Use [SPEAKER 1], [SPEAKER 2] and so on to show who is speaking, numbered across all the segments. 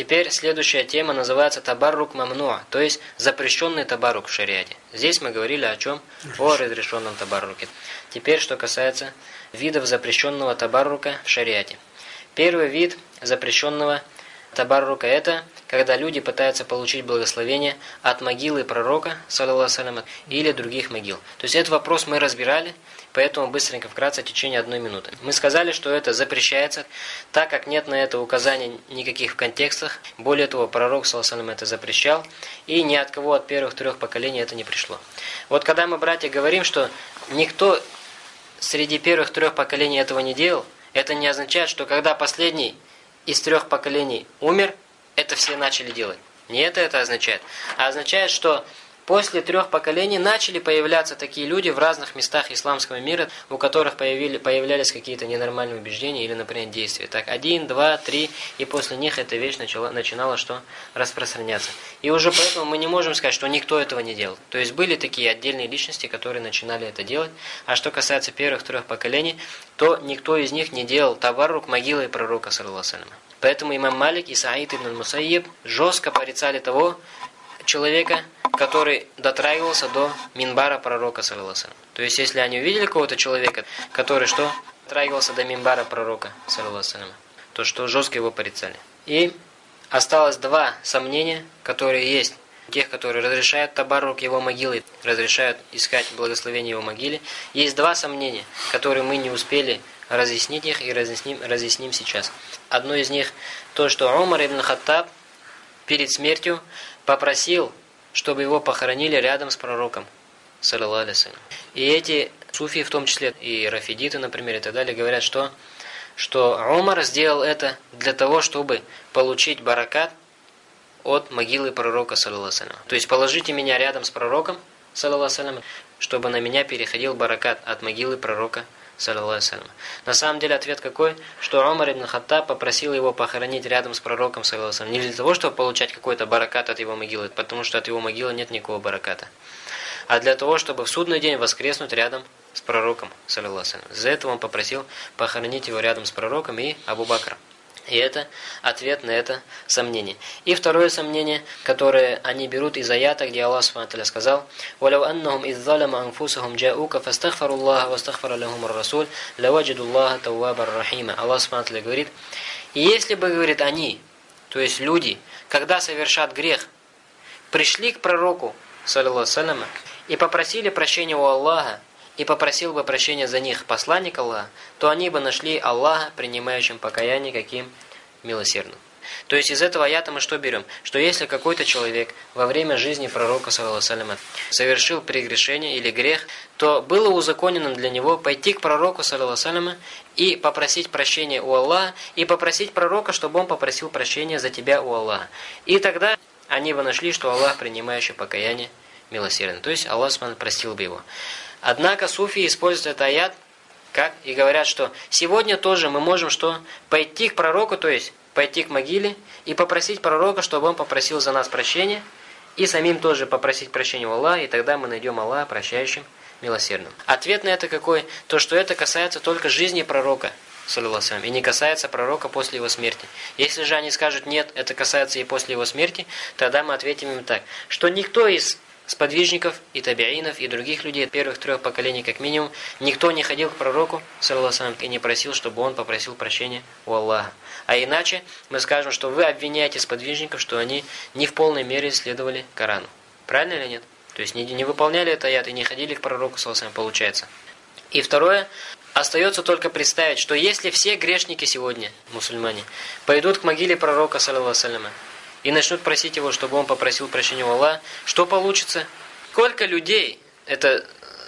[SPEAKER 1] Теперь следующая тема называется табаррук мамнуа, то есть запрещенный табаррук в шариате. Здесь мы говорили о чем? О разрешенном табарруке. Теперь, что касается видов запрещенного табаррука в шариате. Первый вид запрещенного табаррука – это когда люди пытаются получить благословение от могилы пророка, саллиллаху или других могил. То есть этот вопрос мы разбирали, поэтому быстренько, вкратце, в течение одной минуты. Мы сказали, что это запрещается, так как нет на это указаний никаких в контекстах. Более того, пророк, саллиллаху это запрещал, и ни от кого от первых трех поколений это не пришло. Вот когда мы, братья, говорим, что никто среди первых трех поколений этого не делал, это не означает, что когда последний из трех поколений умер, это все начали делать. Не это это означает. А означает, что после трех поколений начали появляться такие люди в разных местах исламского мира, у которых появили, появлялись какие-то ненормальные убеждения или, например, действия. Так, один, два, три, и после них эта вещь начала, начинала что? Распространяться. И уже поэтому мы не можем сказать, что никто этого не делал. То есть были такие отдельные личности, которые начинали это делать. А что касается первых трех поколений, то никто из них не делал табарук могилы пророка, саллиллаху Поэтому имам Малик и Саид ибн Мусаиб жестко порицали того человека, который дотрагивался до минбара пророка, саллиллаху То есть, если они увидели кого-то человека, который что? Дотрагивался до минбара пророка, саллиллаху то что жестко его порицали. И осталось два сомнения, которые есть тех, которые разрешают табарук его могилы, разрешают искать благословение его могиле. Есть два сомнения, которые мы не успели разъяснить их и разъясним, разъясним сейчас. Одно из них то, что Умар ибн Хаттаб перед смертью попросил, чтобы его похоронили рядом с пророком, саллиллаху И эти суфии, в том числе и рафидиты, например, и так далее, говорят, что что Умар сделал это для того, чтобы получить баракат от могилы пророка, саллиллаху То есть положите меня рядом с пророком, саллиллаху чтобы на меня переходил баракат от могилы пророка, На самом деле ответ какой? Что Умар ибн Хаттаб попросил его похоронить рядом с пророком, саллиллаху Не для того, чтобы получать какой-то баракат от его могилы, потому что от его могилы нет никакого бараката. А для того, чтобы в судный день воскреснуть рядом с пророком, саллиллаху За это он попросил похоронить его рядом с пророком и Абу Бакром. И это ответ на это сомнение. И второе сомнение, которое они берут из аята, где Аллах Субтитры сказал: "Валяу аннахум из залама анфусахум джаука фастагфаруллаха вастагфара лахум ар-расуль, лаваджидуллаха таввабар рахима". Аллах Субтитры говорит: "И если бы, говорит, они, то есть люди, когда совершат грех, пришли к пророку, саллиллаху и попросили прощения у Аллаха, и попросил бы прощения за них посланник Аллаха, то они бы нашли Аллаха, принимающим покаяние, каким милосердным. То есть из этого аята мы что берем? Что если какой-то человек во время жизни пророка, саллиллаху совершил прегрешение или грех, то было узаконенным для него пойти к пророку, саллиллаху и попросить прощения у Аллаха, и попросить пророка, чтобы он попросил прощения за тебя у Аллаха. И тогда они бы нашли, что Аллах, принимающий покаяние, милосердный. То есть Аллах простил бы его. Однако суфии используют этот аят как и говорят, что сегодня тоже мы можем что? Пойти к пророку, то есть пойти к могиле и попросить пророка, чтобы он попросил за нас прощения, и самим тоже попросить прощения у Аллаха, и тогда мы найдем Аллаха прощающим, милосердным. Ответ на это какой? То, что это касается только жизни пророка, саллиллаху и не касается пророка после его смерти. Если же они скажут «нет, это касается и после его смерти», тогда мы ответим им так, что никто из сподвижников и табиинов и других людей первых трех поколений как минимум, никто не ходил к пророку, саллиллаху и не просил, чтобы он попросил прощения у Аллаха. А иначе мы скажем, что вы обвиняете сподвижников, что они не в полной мере следовали Корану. Правильно или нет? То есть не, не выполняли это аят и не ходили к пророку, саллиллаху получается. И второе, остается только представить, что если все грешники сегодня, мусульмане, пойдут к могиле пророка, саллиллаху и начнут просить его, чтобы он попросил прощения у Аллаха, что получится? Сколько людей, это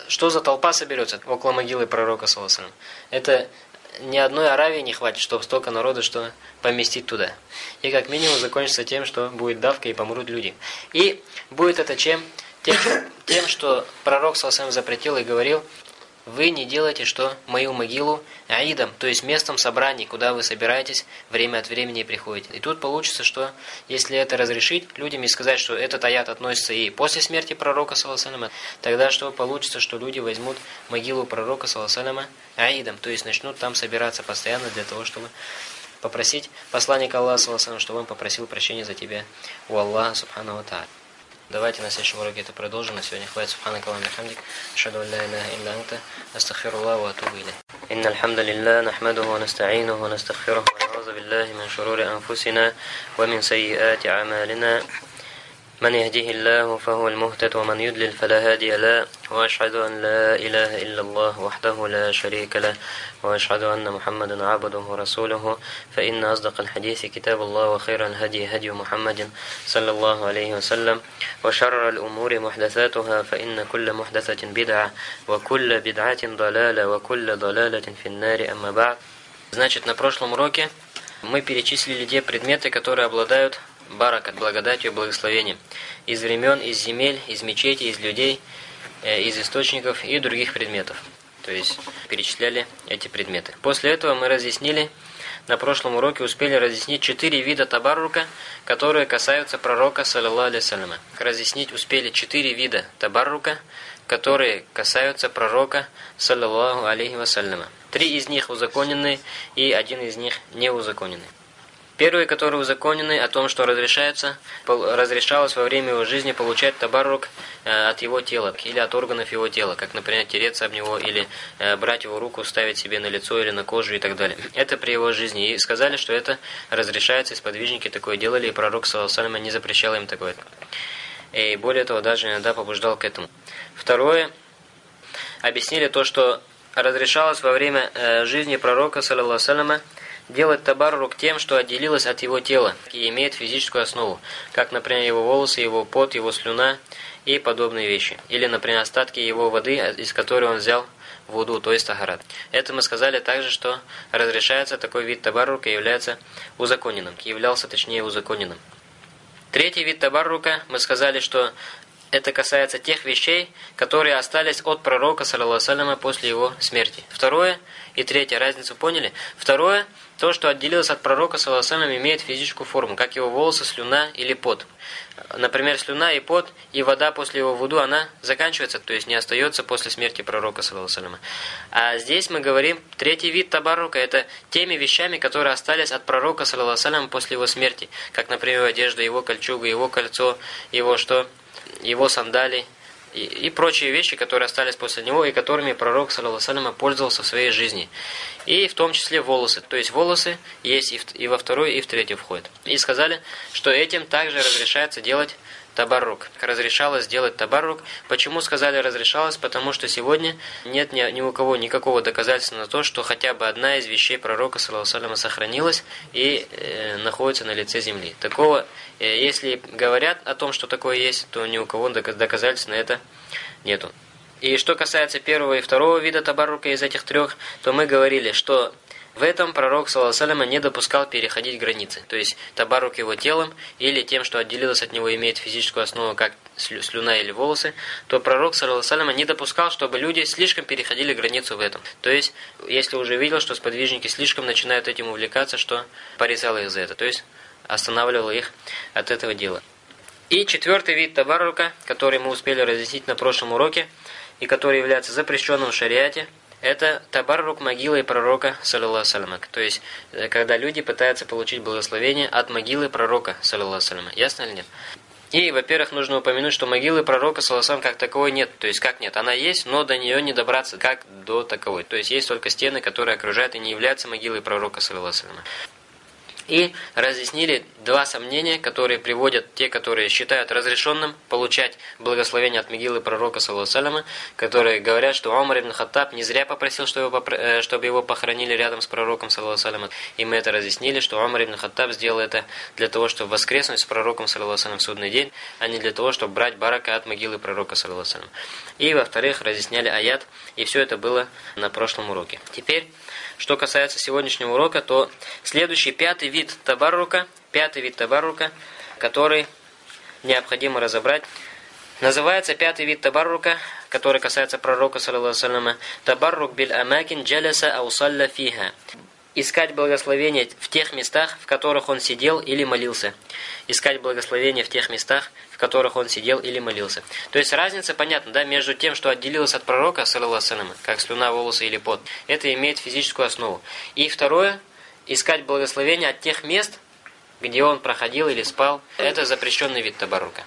[SPEAKER 1] что за толпа соберется около могилы пророка, саллаху Это ни одной Аравии не хватит, чтобы столько народа что поместить туда. И как минимум закончится тем, что будет давка и помрут люди. И будет это чем? Тем, тем что пророк саллаху запретил и говорил, вы не делайте что мою могилу аидом, то есть местом собраний, куда вы собираетесь время от времени приходите. И тут получится, что если это разрешить людям и сказать, что этот аят относится и после смерти пророка саллаллаху тогда что получится, что люди возьмут могилу пророка саллаллаху аидом, то есть начнут там собираться постоянно для того, чтобы попросить посланника Аллаха, чтобы он попросил прощения за тебя у Аллаха, субхану ва Давайте на следующем уроке это продолжим. На сегодня хватит. Субханак Аллаху бихамдик. Ашхаду ан ла илляха илля анта. Астагфируллах ва атубу илейх. إن الحمد لله نحمده ونستعينه ونستغفره ونعوذ بالله من شرور أنفسنا ومن سيئات أعمالنا من يهديه الله فهو المهتد ومن يدلل فلا هادي له وأشهد أن لا إله إلا الله وحده لا شريك له وأشهد أن محمدا عبده ورسوله. فإن أصدق الحديث كتاب الله وخير الهدي هدي محمد صلى الله عليه وسلم وشر الأمور محدثاتها فإن كل محدثة بدعة وكل بدعة ضلالة وكل ضلالة في النار أما بعد. Значит, на прошлом уроке мы перечислили те предметы, которые обладают баракат, благодатью и благословением, из времен, из земель, из мечетей, из людей, э, из источников и других предметов. То есть перечисляли эти предметы. После этого мы разъяснили, на прошлом уроке успели разъяснить четыре вида табаррука, которые касаются пророка, саллиллаху алейсалама. Разъяснить успели четыре вида табаррука, которые касаются пророка, саллиллаху алейхи вассаляма. Три из них узаконенные и один из них неузаконенный. Первые, которые узаконены о том, что разрешается, разрешалось во время его жизни получать табарук э, от его тела или от органов его тела, как, например, тереться об него или э, брать его руку, ставить себе на лицо или на кожу и так далее. Это при его жизни. И сказали, что это разрешается, и сподвижники такое делали, и пророк, саллаху не запрещал им такое. И более того, даже иногда побуждал к этому. Второе, объяснили то, что разрешалось во время э, жизни пророка, саллаху делать табаррук тем, что отделилось от его тела и имеет физическую основу, как, например, его волосы, его пот, его слюна и подобные вещи. Или, например, остатки его воды, из которой он взял вуду, то есть тахарат. Это мы сказали также, что разрешается такой вид табаррука является узаконенным, являлся точнее узаконенным. Третий вид табаррука, мы сказали, что это касается тех вещей, которые остались от пророка, саллиллаху после его смерти. Второе и третье, разницу поняли? Второе, то, что отделилось от пророка, саллиллаху имеет физическую форму, как его волосы, слюна или пот. Например, слюна и пот, и вода после его вуду, она заканчивается, то есть не остается после смерти пророка, саллиллаху А здесь мы говорим, третий вид табарука, это теми вещами, которые остались от пророка, саллиллаху после его смерти, как, например, одежда, его кольчуга, его кольцо, его что? Его сандали и, прочие вещи, которые остались после него и которыми пророк, саллиллаху пользовался в своей жизни. И в том числе волосы. То есть волосы есть и, в, и во второй, и в третий входят. И сказали, что этим также разрешается делать табаррук. Разрешалось делать табаррук. Почему сказали разрешалось? Потому что сегодня нет ни, ни у кого никакого доказательства на то, что хотя бы одна из вещей пророка, саллаху сохранилась и э, находится на лице земли. Такого, э, если говорят о том, что такое есть, то ни у кого доказательств на это нету. И что касается первого и второго вида табаррука из этих трех, то мы говорили, что в этом пророк, саллаху не допускал переходить границы. То есть табарук его телом или тем, что отделилось от него, имеет физическую основу, как слюна или волосы, то пророк, саллаху не допускал, чтобы люди слишком переходили границу в этом. То есть, если уже видел, что сподвижники слишком начинают этим увлекаться, что порезал их за это. То есть, останавливал их от этого дела. И четвертый вид табарука, который мы успели разъяснить на прошлом уроке, и который является запрещенным в шариате – это табаррук могилы пророка, саллиллаху. То есть, э, когда люди пытаются получить благословение от могилы пророка, саллиллаху. Ясно или нет? И, во-первых, нужно упомянуть, что могилы пророка, саллиллаху как таковой нет. То есть, как нет? Она есть, но до нее не добраться, как до таковой. То есть, есть только стены, которые окружают и не являются могилой пророка, салям. И разъяснили два сомнения, которые приводят те, которые считают разрешенным получать благословение от могилы пророка, саллаху которые говорят, что Умар ибн Хаттаб не зря попросил, э, чтобы его похоронили рядом с пророком, саллаху И мы это разъяснили, что Умар ибн Хаттаб сделал это для того, чтобы воскреснуть с пророком, саллаху в судный день, а не для того, чтобы брать барака от могилы пророка, саллаху И, во-вторых, разъясняли аят, и все это было на прошлом уроке. Теперь... Что касается сегодняшнего урока, то следующий пятый вид табаррука, пятый вид табаррука, который необходимо разобрать, называется пятый вид табаррука, который касается пророка, саллиллаху табаррук биль амакин джаласа аусалля фиха искать благословение в тех местах, в которых он сидел или молился. Искать благословение в тех местах, в которых он сидел или молился. То есть разница понятна, да, между тем, что отделилось от пророка, саллиллаху как слюна, волосы или пот. Это имеет физическую основу. И второе, искать благословение от тех мест, где он проходил или спал. Это запрещенный вид табарука.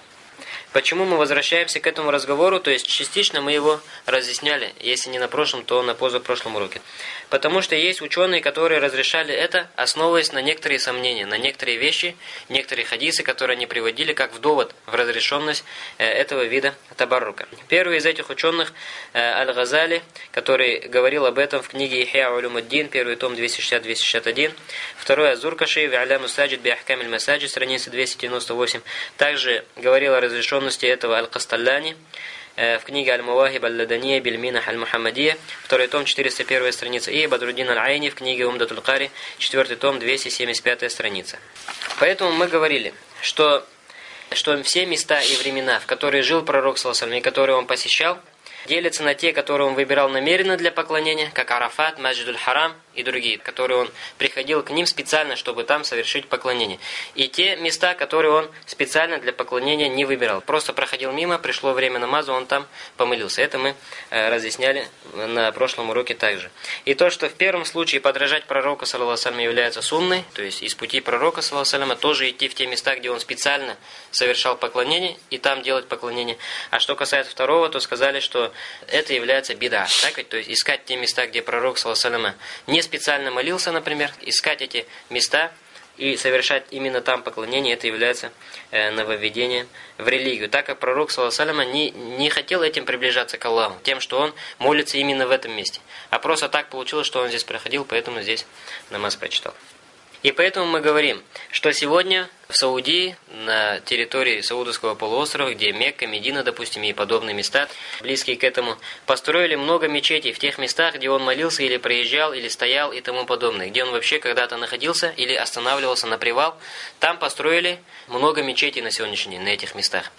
[SPEAKER 1] Почему мы возвращаемся к этому разговору? То есть частично мы его разъясняли, если не на прошлом, то на позапрошлом уроке. Потому что есть ученые, которые разрешали это, основываясь на некоторые сомнения, на некоторые вещи, некоторые хадисы, которые они приводили как в довод в разрешенность э, этого вида табаррука. Первый из этих ученых э, Аль-Газали, который говорил об этом в книге Ихя Улюмуддин, первый том 260-261, второй Азуркаши, Ви'аляму Саджид Би Ахкамиль Масаджид, страница 298, также говорил о разрешенности подробности этого Аль-Касталляни э, в книге Аль-Мувахиб Аль-Ладания Бельминах Аль-Мухаммадия, второй том, 401 страница, и Бадрудин Аль-Айни в книге Умдатуль Кари, четвертый том, 275 страница. Поэтому мы говорили, что, что все места и времена, в которые жил пророк, и которые он посещал, делятся на те, которые он выбирал намеренно для поклонения, как Арафат, Маджидуль Харам и другие, которые он приходил к ним специально, чтобы там совершить поклонение. И те места, которые он специально для поклонения не выбирал. Просто проходил мимо, пришло время намаза, он там помылился. Это мы э, разъясняли на прошлом уроке также. И то, что в первом случае подражать пророку, саллаху является сунной, то есть из пути пророка, саллаху тоже идти в те места, где он специально совершал поклонение, и там делать поклонение. А что касается второго, то сказали, что это является беда. Так ведь? То есть искать те места, где пророк, саллаху не специально молился, например, искать эти места и совершать именно там поклонение, это является э, нововведением в религию. Так как пророк, саллаху не, не хотел этим приближаться к Аллаху, тем, что он молится именно в этом месте. А просто так получилось, что он здесь проходил, поэтому здесь намаз прочитал. И поэтому мы говорим, что сегодня в Саудии, на территории Саудовского полуострова, где Мекка, Медина, допустим, и подобные места, близкие к этому, построили много мечетей в тех местах, где он молился или проезжал, или стоял и тому подобное, где он вообще когда-то находился или останавливался на привал, там построили много мечетей на сегодняшний день, на этих местах.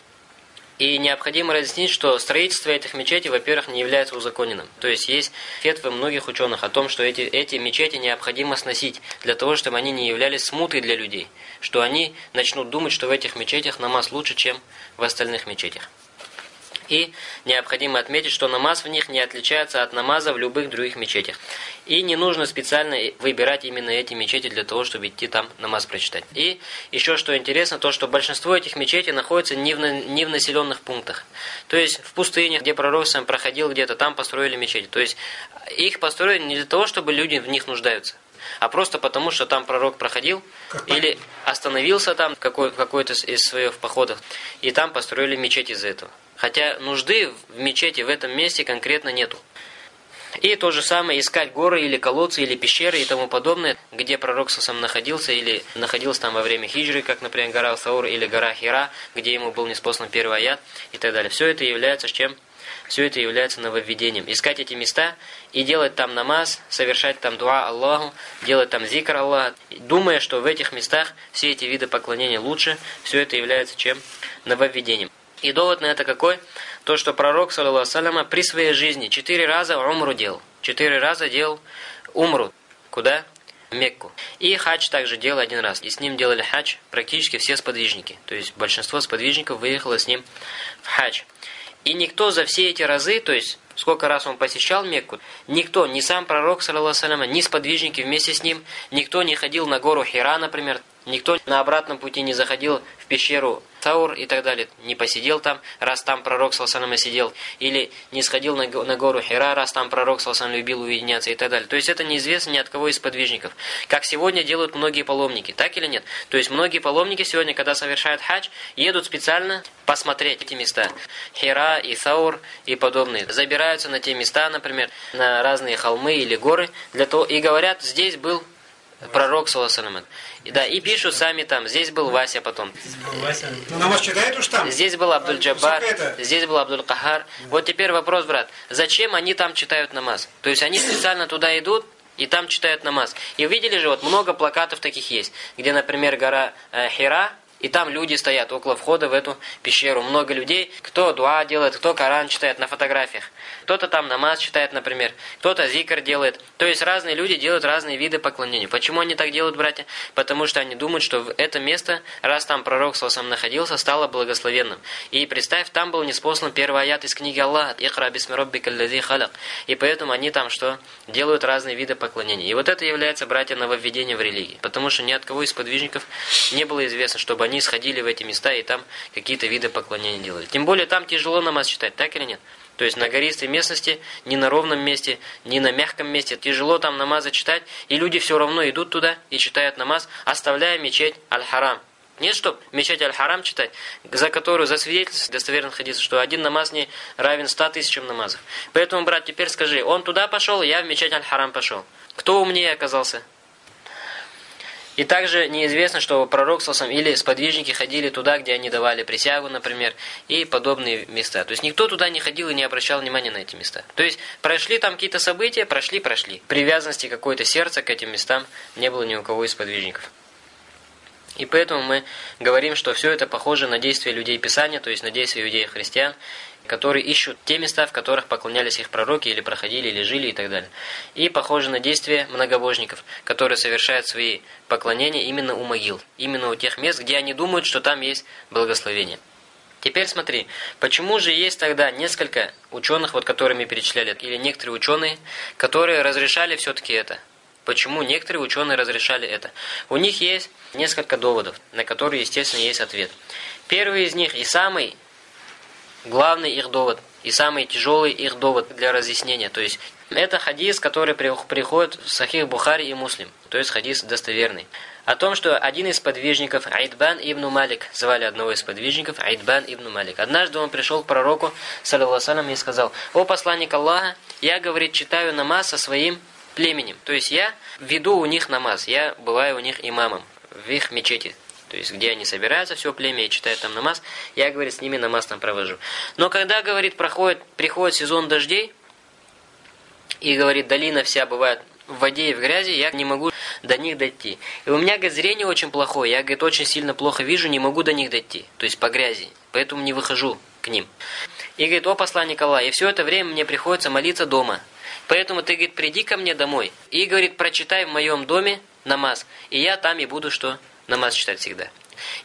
[SPEAKER 1] И необходимо разъяснить, что строительство этих мечетей, во-первых, не является узаконенным. То есть есть фетвы многих ученых о том, что эти, эти мечети необходимо сносить, для того, чтобы они не являлись смутой для людей. Что они начнут думать, что в этих мечетях намаз лучше, чем в остальных мечетях. И необходимо отметить, что намаз в них не отличается от намаза в любых других мечетях. И не нужно специально выбирать именно эти мечети для того, чтобы идти там намаз прочитать. И еще что интересно, то что большинство этих мечетей находится не в, не в населенных пунктах. То есть в пустынях, где пророк сам проходил где-то, там построили мечети. То есть их построили не для того, чтобы люди в них нуждаются а просто потому, что там пророк проходил или остановился там в какой-то из своих походов, и там построили мечеть из-за этого. Хотя нужды в мечети в этом месте конкретно нету. И то же самое искать горы или колодцы или пещеры и тому подобное, где пророк сам находился или находился там во время хиджры, как, например, гора Саур или гора Хира, где ему был неспослан первый аят и так далее. Все это является чем? Все это является нововведением. Искать эти места и делать там намаз, совершать там дуа Аллаху, делать там зикр Аллаха, думая, что в этих местах все эти виды поклонения лучше, все это является чем? Нововведением. И довод на это какой? То, что пророк, саллиллаху при своей жизни четыре раза умру делал. Четыре раза делал умру. Куда? В Мекку. И хадж также делал один раз. И с ним делали хадж практически все сподвижники. То есть большинство сподвижников выехало с ним в хадж. И никто за все эти разы, то есть сколько раз он посещал Мекку, никто, ни сам пророк, саллиллаху ни сподвижники вместе с ним, никто не ходил на гору Хира, например, никто на обратном пути не заходил в пещеру Таур и так далее. Не посидел там, раз там пророк Салсанама сидел. Или не сходил на, гору Хира, раз там пророк Салсан любил уединяться и так далее. То есть это неизвестно ни от кого из подвижников. Как сегодня делают многие паломники. Так или нет? То есть многие паломники сегодня, когда совершают хадж, едут специально посмотреть эти места. Хира и Таур и подобные. Забираются на те места, например, на разные холмы или горы, для того и говорят, здесь был пророк, саллаху и да, и пишут сами там. Здесь был Вася потом.
[SPEAKER 2] Ну, намаз читает уж там?
[SPEAKER 1] Здесь был Абдуль-Джаббар, здесь был Абдуль-Кахар. Вот теперь вопрос, брат. Зачем они там читают намаз? То есть они специально туда идут, и там читают намаз. И видели же, вот много плакатов таких есть, где, например, гора э, Хира, и там люди стоят около входа в эту пещеру. Много людей, кто дуа делает, кто Коран читает на фотографиях. Кто-то там намаз читает, например. Кто-то зикр делает. То есть разные люди делают разные виды поклонения. Почему они так делают, братья? Потому что они думают, что это место, раз там пророк сам находился, стало благословенным. И представь, там был неспослан первый аят из книги Аллаха. «Ихра бисмироббика аллази халяк». И поэтому они там что? Делают разные виды поклонения. И вот это является, братья, нововведением в религии. Потому что ни от кого из подвижников не было известно, чтобы они сходили в эти места и там какие-то виды поклонения делали. Тем более там тяжело намаз читать, так или нет? То есть на гористой местности, ни на ровном месте, ни на мягком месте. Тяжело там намазы читать, и люди все равно идут туда и читают намаз, оставляя мечеть Аль-Харам. Нет, что мечеть Аль-Харам читать, за которую засвидетельствует достоверно хадис, что один намаз не равен ста тысячам намазов. Поэтому, брат, теперь скажи, он туда пошел, я в мечеть Аль-Харам пошел. Кто умнее оказался? И также неизвестно, что пророк сосам или сподвижники ходили туда, где они давали присягу, например, и подобные места. То есть никто туда не ходил и не обращал внимания на эти места. То есть прошли там какие-то события, прошли, прошли. Привязанности какой-то сердца к этим местам не было ни у кого из сподвижников. И поэтому мы говорим, что все это похоже на действия людей Писания, то есть на действия иудеев-христиан, которые ищут те места, в которых поклонялись их пророки, или проходили, или жили и так далее. И похоже на действия многобожников, которые совершают свои поклонения именно у могил, именно у тех мест, где они думают, что там есть благословение. Теперь смотри, почему же есть тогда несколько ученых, вот которыми перечисляли, или некоторые ученые, которые разрешали все-таки это? Почему некоторые ученые разрешали это? У них есть несколько доводов, на которые, естественно, есть ответ. Первый из них и самый главный их довод, и самый тяжелый их довод для разъяснения. То есть, это хадис, который приходит в Сахих Бухари и Муслим, то есть хадис достоверный. О том, что один из подвижников, Айдбан ибн Малик, звали одного из подвижников Айдбан ибн Малик. Однажды он пришел к пророку, саллиллаху и сказал, «О посланник Аллаха, я, говорит, читаю намаз со своим племенем, то есть я веду у них намаз, я бываю у них имамом в их мечети». То есть, где они собираются, все племя, и читают там намаз, я, говорит, с ними намаз там провожу. Но когда, говорит, проходит, приходит сезон дождей, и, говорит, долина вся бывает в воде и в грязи, я не могу до них дойти. И у меня, говорит, зрение очень плохое, я, говорит, очень сильно плохо вижу, не могу до них дойти, то есть по грязи, поэтому не выхожу к ним. И говорит, о посланник Аллаха, и все это время мне приходится молиться дома. Поэтому ты, говорит, приди ко мне домой и, говорит, прочитай в моем доме намаз, и я там и буду что? Намаз читать всегда.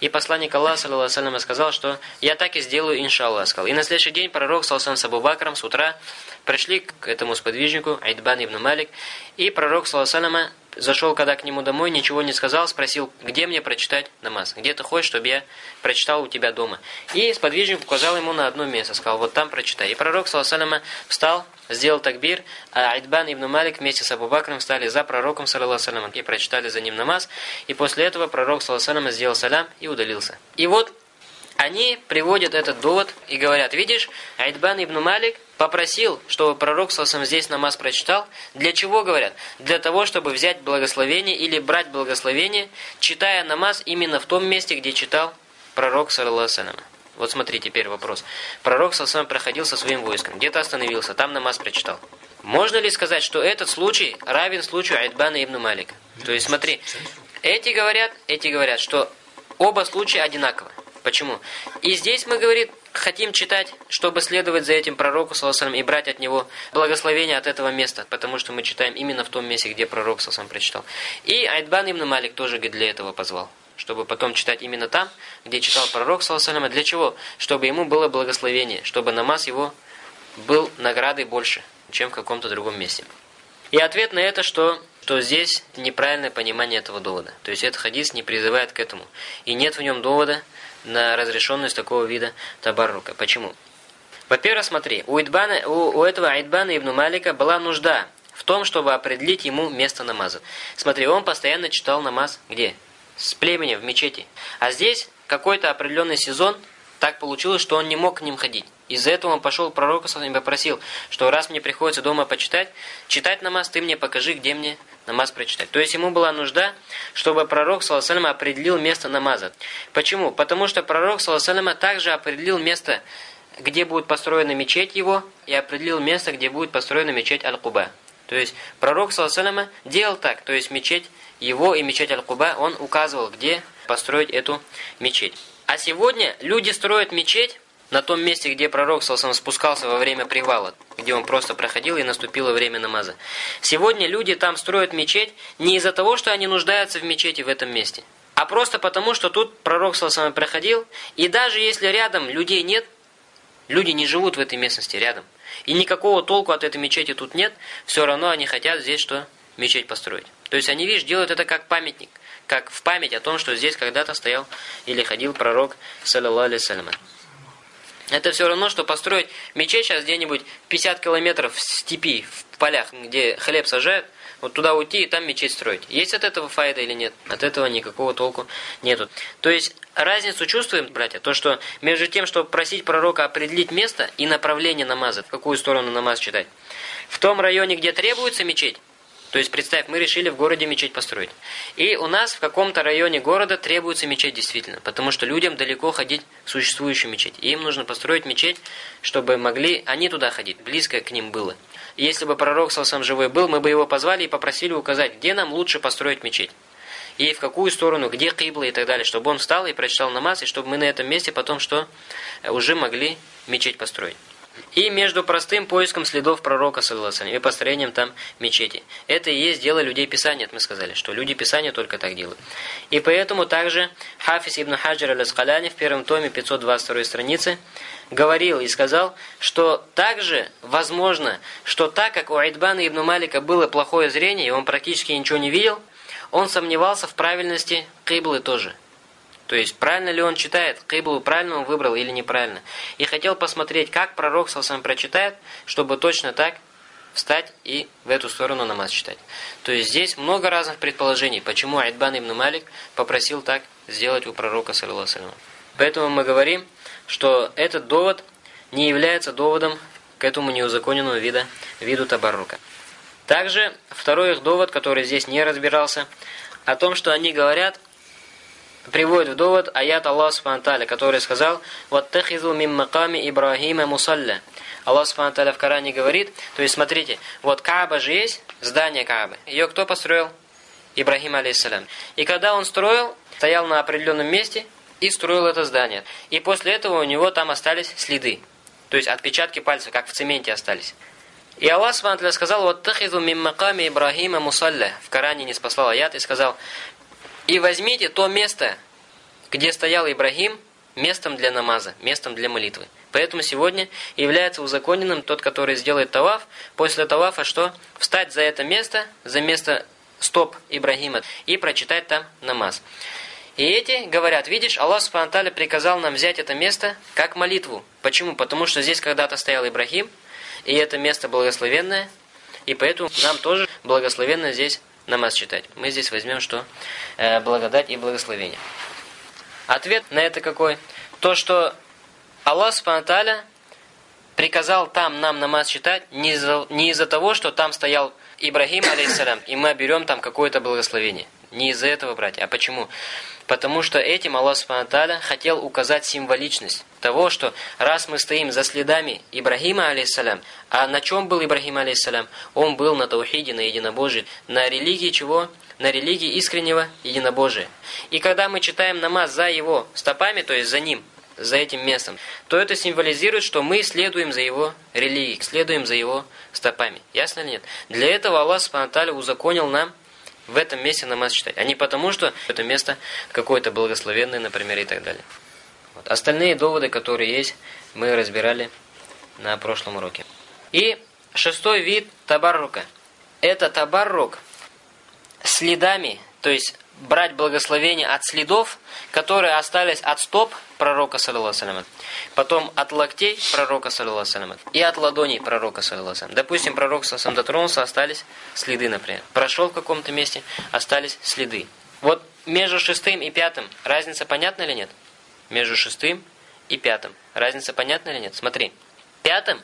[SPEAKER 1] И посланник Аллаха, саллиллаху сказал, что «я так и сделаю, иншаллах», сказал. И на следующий день пророк, саллиллаху с Абу с утра пришли к этому сподвижнику, Айдбан ибн Малик, и пророк, саллиллаху зашел когда к нему домой, ничего не сказал, спросил, где мне прочитать намаз, где ты хочешь, чтобы я прочитал у тебя дома. И сподвижник указал ему на одно место, сказал, вот там прочитай. И пророк, саллиллаху встал, сделал такбир, а Айдбан ибн Малик вместе с Абу Бакром встали за пророком, саллиллаху и прочитали за ним намаз, и после этого пророк, саллиллаху сделал салям и удалился. И вот они приводят этот довод и говорят, видишь, Айдбан ибн Малик попросил, чтобы пророк Сасам здесь намаз прочитал. Для чего, говорят? Для того, чтобы взять благословение или брать благословение, читая намаз именно в том месте, где читал пророк, саллиллаху Вот смотри, теперь вопрос. Пророк Сасам проходил со своим войском, где-то остановился, там намаз прочитал. Можно ли сказать, что этот случай равен случаю Айдбана ибн Малика? То есть смотри, эти говорят, эти говорят, что оба случая одинаковы. Почему? И здесь мы, говорит, хотим читать, чтобы следовать за этим пророку, саллаху и брать от него благословение от этого места, потому что мы читаем именно в том месте, где пророк, саллаху прочитал. И Айдбан ибн Малик тоже для этого позвал, чтобы потом читать именно там, где читал пророк, саллаху Для чего? Чтобы ему было благословение, чтобы намаз его был наградой больше, чем в каком-то другом месте. И ответ на это, что что здесь неправильное понимание этого довода. То есть этот хадис не призывает к этому. И нет в нем довода, на разрешенность такого вида табаррука. Почему? Во-первых, смотри, у, Идбана, у, у этого Айдбана ибн Малика была нужда в том, чтобы определить ему место намаза. Смотри, он постоянно читал намаз где? С племенем в мечети. А здесь какой-то определенный сезон так получилось, что он не мог к ним ходить. Из-за этого он пошел к пророку и попросил, что раз мне приходится дома почитать, читать намаз, ты мне покажи, где мне намаз прочитать. То есть ему была нужда, чтобы пророк, саллаху определил место намаза. Почему? Потому что пророк, саллаху также определил место, где будет построена мечеть его, и определил место, где будет построена мечеть Аль-Куба. То есть пророк, саллаху делал так, то есть мечеть его и мечеть Аль-Куба, он указывал, где построить эту мечеть. А сегодня люди строят мечеть на том месте, где пророк Салсам спускался во время привала, где он просто проходил и наступило время намаза. Сегодня люди там строят мечеть не из-за того, что они нуждаются в мечети в этом месте, а просто потому, что тут пророк Салсам проходил, и даже если рядом людей нет, люди не живут в этой местности рядом, и никакого толку от этой мечети тут нет, все равно они хотят здесь что? Мечеть построить. То есть они, видишь, делают это как памятник, как в память о том, что здесь когда-то стоял или ходил пророк, саллиллаху алейхи Это все равно, что построить мечеть сейчас где-нибудь 50 километров в степи, в полях, где хлеб сажают, вот туда уйти и там мечеть строить. Есть от этого файда или нет? От этого никакого толку нету. То есть разницу чувствуем, братья, то что между тем, чтобы просить пророка определить место и направление намаза, в какую сторону намаз читать. В том районе, где требуется мечеть, то есть, представь, мы решили в городе мечеть построить. И у нас в каком-то районе города требуется мечеть действительно, потому что людям далеко ходить в существующую мечеть. И им нужно построить мечеть, чтобы могли они туда ходить, близко к ним было. И если бы пророк сам живой был, мы бы его позвали и попросили указать, где нам лучше построить мечеть. И в какую сторону, где кибла и так далее, чтобы он встал и прочитал намаз, и чтобы мы на этом месте потом что уже могли мечеть построить и между простым поиском следов пророка, и построением там мечети. Это и есть дело людей Писания, мы сказали, что люди Писания только так делают. И поэтому также Хафиз ибн Хаджар аль-Аскаляни в первом томе 522 страницы говорил и сказал, что также возможно, что так как у Айдбана ибн Малика было плохое зрение, и он практически ничего не видел, он сомневался в правильности киблы тоже. То есть, правильно ли он читает, киблу правильно он выбрал или неправильно. И хотел посмотреть, как пророк сам прочитает, чтобы точно так встать и в эту сторону намаз читать. То есть, здесь много разных предположений, почему Айдбан ибн Малик попросил так сделать у пророка, саллиллаху Поэтому мы говорим, что этот довод не является доводом к этому неузаконенному виду, виду табаррука. Также второй их довод, который здесь не разбирался, о том, что они говорят – приводит в довод аят Аллаха Субхану который сказал «Ваттахизу мим маками Ибрахима мусалля». Аллах Субхану в Коране говорит, то есть смотрите, вот Кааба же есть, здание Каабы. Ее кто построил? Ибрахим алейхиссалям. И когда он строил, стоял на определенном месте и строил это здание. И после этого у него там остались следы. То есть отпечатки пальцев, как в цементе остались. И Аллах Субхану сказал, вот тахизу мим маками Ибрахима мусалля. В Коране не спасал аят и сказал, и возьмите то место, где стоял Ибрагим, местом для намаза, местом для молитвы. Поэтому сегодня является узаконенным тот, который сделает таваф, после тавафа что? Встать за это место, за место стоп Ибрагима и прочитать там намаз. И эти говорят, видишь, Аллах Субхану приказал нам взять это место как молитву. Почему? Потому что здесь когда-то стоял Ибрагим, и это место благословенное, и поэтому нам тоже благословенно здесь намаз читать. Мы здесь возьмем что? Э, благодать и благословение. Ответ на это какой? То, что Аллах Субтитры приказал там нам намаз читать не из-за не из того, что там стоял Ибрагим, алейхиссалям, и мы берем там какое-то благословение. Не из-за этого, братья. А почему? Потому что этим Аллах Субтитры хотел указать символичность того, что раз мы стоим за следами Ибрагима, алейхиссалям, а на чем был Ибрагим, алейхиссалям? Он был на таухиде, на единобожии, на религии чего? На религии искреннего единобожия. И когда мы читаем намаз за его стопами, то есть за ним, за этим местом, то это символизирует, что мы следуем за его религией, следуем за его стопами. Ясно или нет? Для этого Аллах Субтитры узаконил нам в этом месте намаз читать, а не потому, что это место какое-то благословенное, например, и так далее. Вот. Остальные доводы, которые есть, мы разбирали на прошлом уроке. И шестой вид табаррука. Это табаррук следами, то есть брать благословение от следов, которые остались от стоп пророка, саллиллаху потом от локтей пророка, саллиллаху и от ладоней пророка, саллиллаху Допустим, пророк, саллиллаху дотронулся, остались следы, например. Прошел в каком-то месте, остались следы. Вот между шестым и пятым разница понятна или нет? Между шестым и пятым. Разница понятна или нет? Смотри. Пятым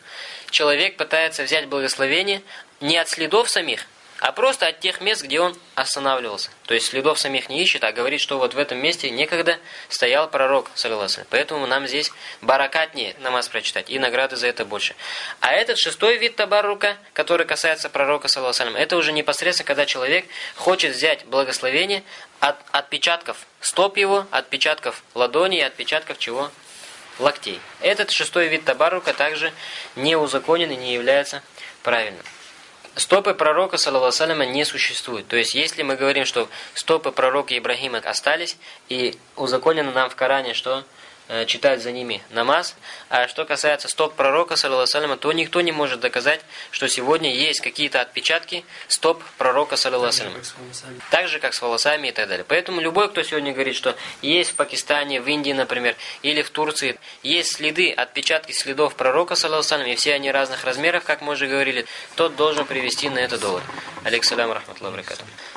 [SPEAKER 1] человек пытается взять благословение не от следов самих, а просто от тех мест, где он останавливался. То есть следов самих не ищет, а говорит, что вот в этом месте некогда стоял пророк, саллиллаху Поэтому нам здесь баракатнее намаз прочитать, и награды за это больше. А этот шестой вид табаррука, который касается пророка, саллиллаху это уже непосредственно, когда человек хочет взять благословение от отпечатков стоп его, отпечатков ладони и отпечатков чего? Локтей. Этот шестой вид табарука также не узаконен и не является правильным. Стопы пророка, саллиллаху не существует. То есть, если мы говорим, что стопы пророка Ибрагима остались, и узаконено нам в Коране, что читать за ними намаз. А что касается стоп пророка, саллиллаху то никто не может доказать, что сегодня есть какие-то отпечатки стоп пророка, саллиллаху Так же, как с волосами и так далее. Поэтому любой, кто сегодня говорит, что есть в Пакистане, в Индии, например, или в Турции, есть следы, отпечатки следов пророка, саллиллаху и все они разных размеров, как мы уже говорили, тот должен привести на это довод. Алейксалям, рахматлаху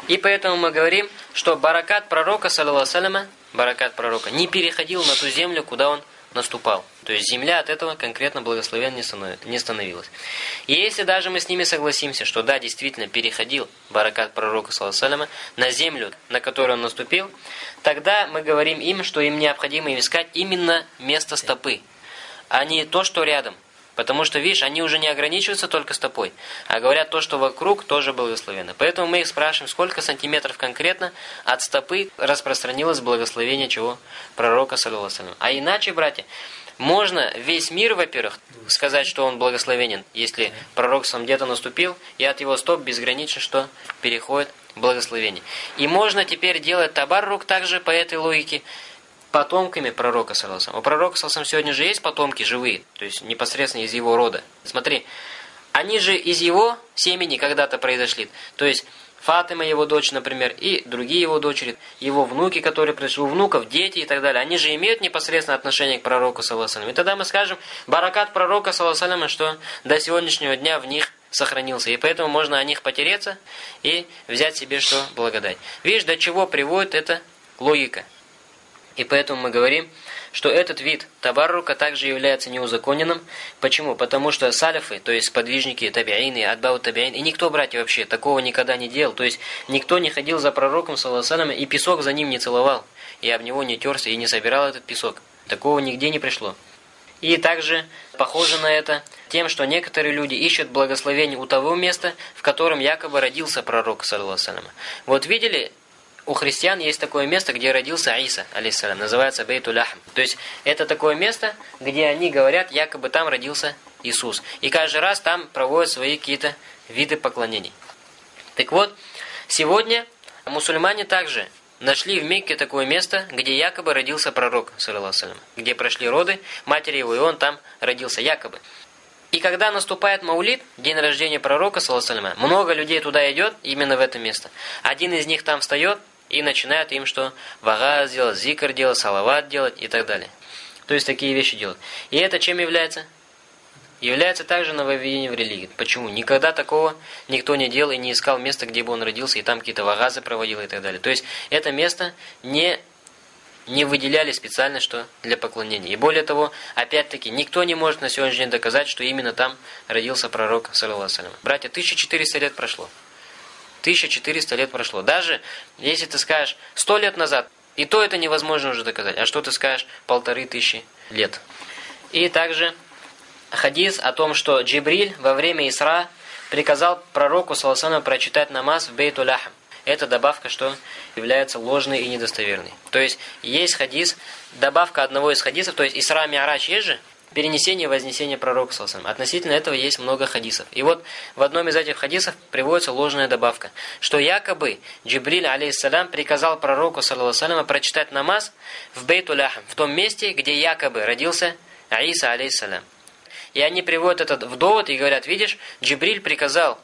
[SPEAKER 1] И поэтому мы говорим, что баракат пророка, саллиллаху баракат пророка, не переходил на ту землю, куда он наступал. То есть земля от этого конкретно благословен не становилась. И если даже мы с ними согласимся, что да, действительно переходил баракат пророка саллаллаху на землю, на которую он наступил, тогда мы говорим им, что им необходимо искать именно место стопы, а не то, что рядом. Потому что, видишь, они уже не ограничиваются только стопой, а говорят то, что вокруг тоже благословенно. Поэтому мы их спрашиваем, сколько сантиметров конкретно от стопы распространилось благословение чего? Пророка, саллиллаху А иначе, братья, можно весь мир, во-первых, сказать, что он благословенен, если пророк сам где-то наступил, и от его стоп безгранично что переходит благословение. И можно теперь делать табаррук также по этой логике, потомками пророка Саласам. У пророка Саласам сегодня же есть потомки живые, то есть непосредственно из его рода. Смотри, они же из его семени когда-то произошли. То есть Фатима, его дочь, например, и другие его дочери, его внуки, которые пришли, у внуков, дети и так далее, они же имеют непосредственное отношение к пророку, саллаху И тогда мы скажем, баракат пророка, саллаху что до сегодняшнего дня в них сохранился. И поэтому можно о них потереться и взять себе что благодать. Видишь, до чего приводит эта логика. И поэтому мы говорим, что этот вид табаррука также является неузаконенным. Почему? Потому что салифы, то есть подвижники, табиины, адбау табиин, и никто, братья, вообще такого никогда не делал. То есть никто не ходил за пророком, саллаху и песок за ним не целовал, и об него не терся, и не собирал этот песок. Такого нигде не пришло. И также похоже на это тем, что некоторые люди ищут благословение у того места, в котором якобы родился пророк, саллаху Вот видели у христиан есть такое место, где родился Иса, алейсалям, называется Бейтулахм. То есть это такое место, где они говорят, якобы там родился Иисус. И каждый раз там проводят свои какие-то виды поклонений. Так вот, сегодня мусульмане также нашли в Мекке такое место, где якобы родился пророк, саллиллаху где прошли роды матери его, и он там родился якобы. И когда наступает Маулид, день рождения пророка, саллиллаху много людей туда идет, именно в это место. Один из них там встает, и начинают им что? Вагаз делать, зикр делать, салават делать и так далее. То есть такие вещи делать. И это чем является? Является также нововведением в религии. Почему? Никогда такого никто не делал и не искал места, где бы он родился, и там какие-то вагазы проводил и так далее. То есть это место не не выделяли специально что для поклонения. И более того, опять-таки, никто не может на сегодняшний день доказать, что именно там родился пророк, саллиллаху Братья, 1400 лет прошло. 1400 лет прошло. Даже если ты скажешь 100 лет назад, и то это невозможно уже доказать. А что ты скажешь полторы тысячи лет? И также хадис о том, что Джибриль во время Исра приказал пророку Саласану прочитать намаз в Бейту Ляхам. Это добавка, что является ложной и недостоверной. То есть, есть хадис, добавка одного из хадисов, то есть Исра Миарач есть же, перенесение и вознесение пророка саллаху Относительно этого есть много хадисов. И вот в одном из этих хадисов приводится ложная добавка, что якобы Джибриль алейхиссалям приказал пророку саллаху прочитать намаз в Бейтуляхам, в том месте, где якобы родился Аиса алейхиссалям. И они приводят этот в довод и говорят, видишь, Джибриль приказал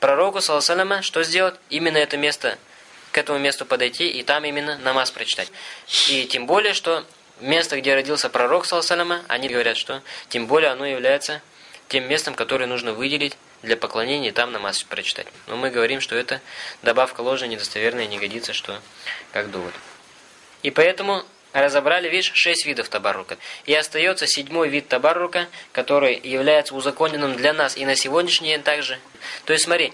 [SPEAKER 1] пророку саллаху что сделать? Именно это место к этому месту подойти и там именно намаз прочитать. И тем более, что место, где родился пророк, саллаху они говорят, что тем более оно является тем местом, которое нужно выделить для поклонения и там намаз прочитать. Но мы говорим, что это добавка ложная, недостоверная, не годится, что как довод. И поэтому разобрали, видишь, шесть видов табаррука. И остается седьмой вид табаррука, который является узаконенным для нас и на сегодняшний день также. То есть смотри,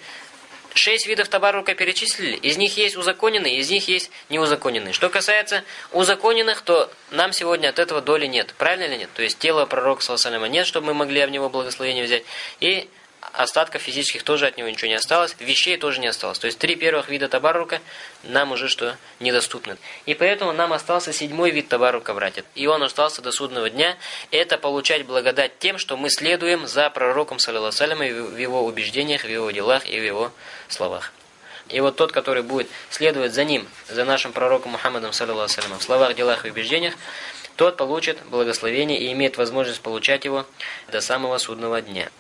[SPEAKER 1] шесть видов табарука перечислили. Из них есть узаконенные, из них есть неузаконенные. Что касается узаконенных, то нам сегодня от этого доли нет. Правильно или нет? То есть тело пророка, саллаху нет, чтобы мы могли об него благословение взять. И остатков физических тоже от него ничего не осталось, вещей тоже не осталось. То есть три первых вида табарука нам уже что недоступны. И поэтому нам остался седьмой вид табарука, братья. И он остался до судного дня. Это получать благодать тем, что мы следуем за пророком, саллиллаху в его убеждениях, в его делах и в его словах. И вот тот, который будет следовать за ним, за нашим пророком Мухаммадом, саллиллаху в словах, делах и убеждениях, тот получит благословение и имеет возможность получать его до самого судного дня.